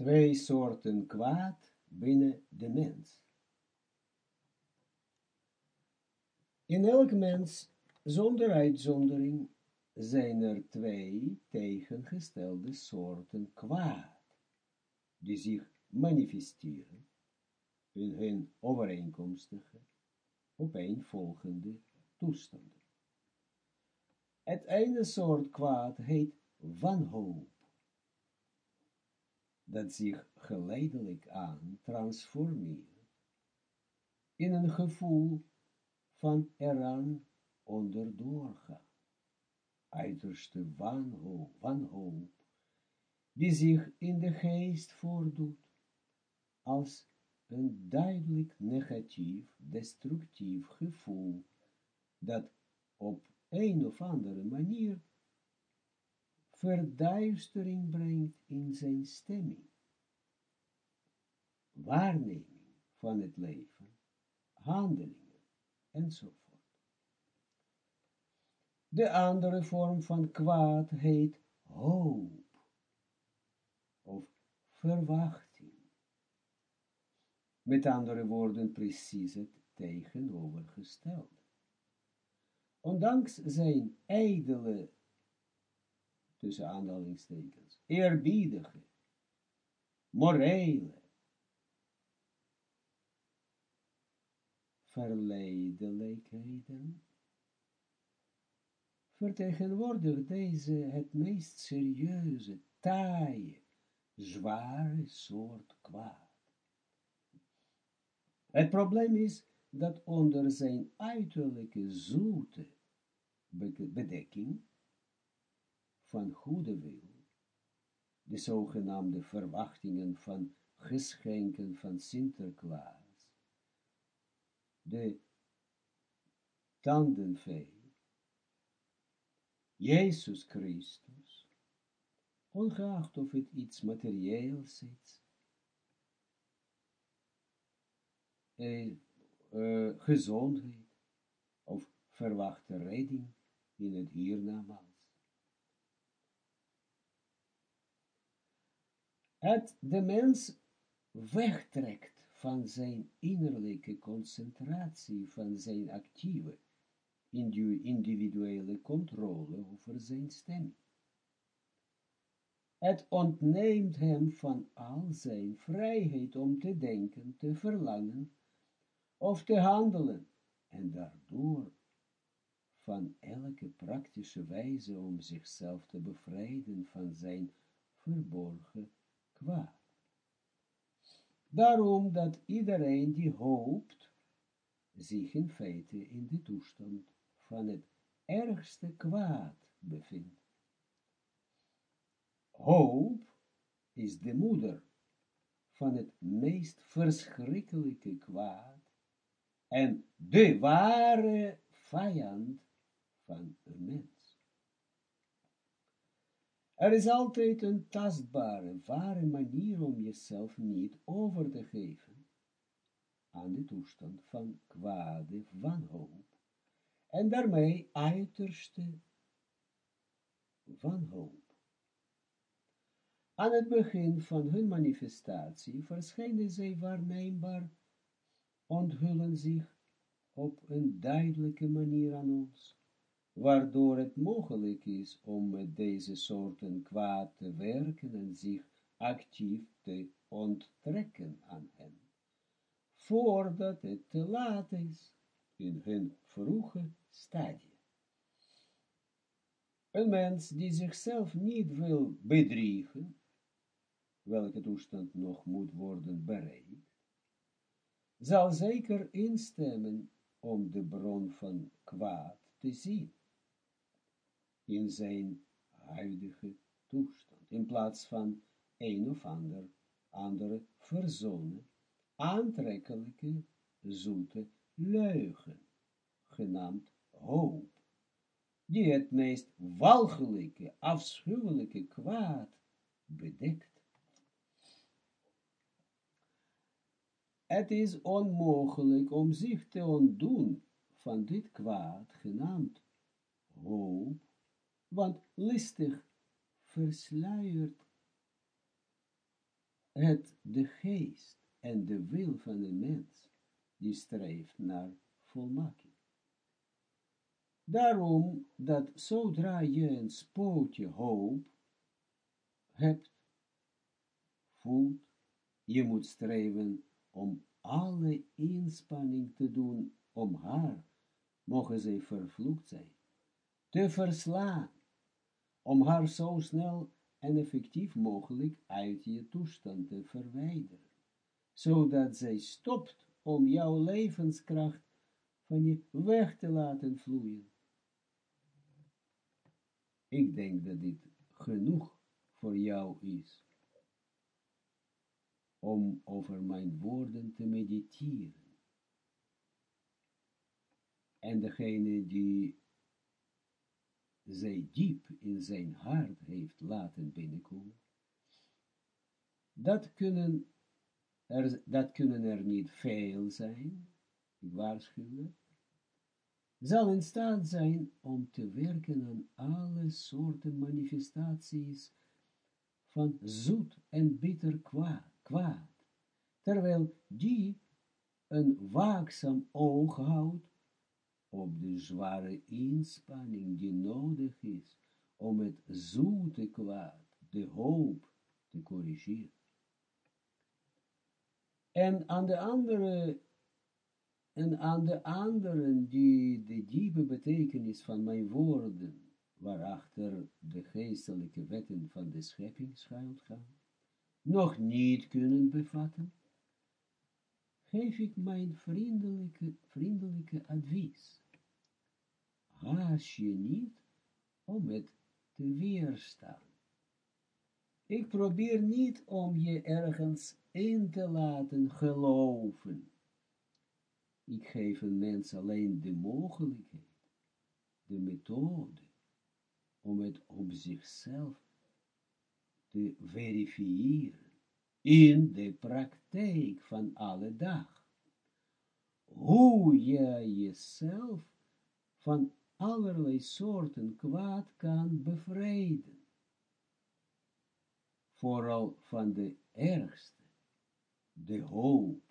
twee soorten kwaad binnen de mens. In elk mens, zonder uitzondering, zijn er twee tegengestelde soorten kwaad, die zich manifesteren in hun overeenkomstige, opeenvolgende toestanden. Het ene soort kwaad heet wanhoop, dat zich geleidelijk aan transformeert in een gevoel van eraan onderdoor gaan. Uiterste wanhoop, wanhoop, die zich in de geest voordoet, als een duidelijk negatief, destructief gevoel, dat op een of andere manier verduistering brengt in zijn stemming, waarneming van het leven, handelingen, enzovoort. De andere vorm van kwaad heet hoop, of verwachting. Met andere woorden, precies het tegenovergestelde. Ondanks zijn ijdele tussen aanhalingstekens, eerbiedige, morele, verleidelijkheden, vertegenwoordigt deze het meest serieuze, taaie, zware soort kwaad. Het probleem is dat onder zijn uiterlijke zoete bedekking van goede wil, de zogenaamde verwachtingen van geschenken van Sinterklaas, de tandenvee, Jezus Christus, ongeacht of het iets materieels is, eh, uh, gezondheid of verwachte redding in het hiernamaals. Het de mens wegtrekt van zijn innerlijke concentratie, van zijn actieve, individuele controle over zijn stem. Het ontneemt hem van al zijn vrijheid om te denken, te verlangen of te handelen, en daardoor van elke praktische wijze om zichzelf te bevrijden van zijn verborgen Daarom dat iedereen die hoopt, zich in feite in de toestand van het ergste kwaad bevindt. Hoop is de moeder van het meest verschrikkelijke kwaad en de ware vijand van een mens. Er is altijd een tastbare, ware manier om jezelf niet over te geven aan de toestand van kwade wanhoop en daarmee uiterste wanhoop. Aan het begin van hun manifestatie verschijnen zij waarneembaar, onthullen zich op een duidelijke manier aan ons waardoor het mogelijk is om met deze soorten kwaad te werken en zich actief te onttrekken aan hen, voordat het te laat is in hun vroege stadie. Een mens die zichzelf niet wil bedriegen, welke toestand nog moet worden bereikt, zal zeker instemmen om de bron van kwaad te zien in zijn huidige toestand, in plaats van een of ander, andere verzonnen, aantrekkelijke, zoete leugen, genaamd hoop, die het meest walgelijke, afschuwelijke kwaad bedekt. Het is onmogelijk om zich te ontdoen van dit kwaad, genaamd hoop, want listig versluiert het de geest en de wil van een mens, die streeft naar volmaking. Daarom dat zodra je een spootje hoop hebt, voelt, je moet streven om alle inspanning te doen om haar, mogen zij vervloekt zijn, te verslaan, om haar zo snel en effectief mogelijk uit je toestand te verwijderen, zodat zij stopt om jouw levenskracht van je weg te laten vloeien. Ik denk dat dit genoeg voor jou is, om over mijn woorden te mediteren. En degene die zij diep in zijn hart heeft laten binnenkomen, dat kunnen er, dat kunnen er niet veel zijn, ik waarschuw zal in staat zijn om te werken aan alle soorten manifestaties van zoet en bitter kwaad, terwijl die een waakzaam oog houdt op de zware inspanning die nodig is om het zoete kwaad, de hoop, te corrigeren. En aan de andere, en aan de anderen die de diepe betekenis van mijn woorden, waarachter de geestelijke wetten van de schepping schuilt gaan, nog niet kunnen bevatten, geef ik mijn vriendelijke, vriendelijke advies haast je niet om het te weerstaan. Ik probeer niet om je ergens in te laten geloven. Ik geef een mens alleen de mogelijkheid, de methode, om het op zichzelf te verifiëren in de praktijk van alle dag. Hoe je jezelf van allerlei soorten kwaad kan bevrijden. Vooral van de ergste, de hoop,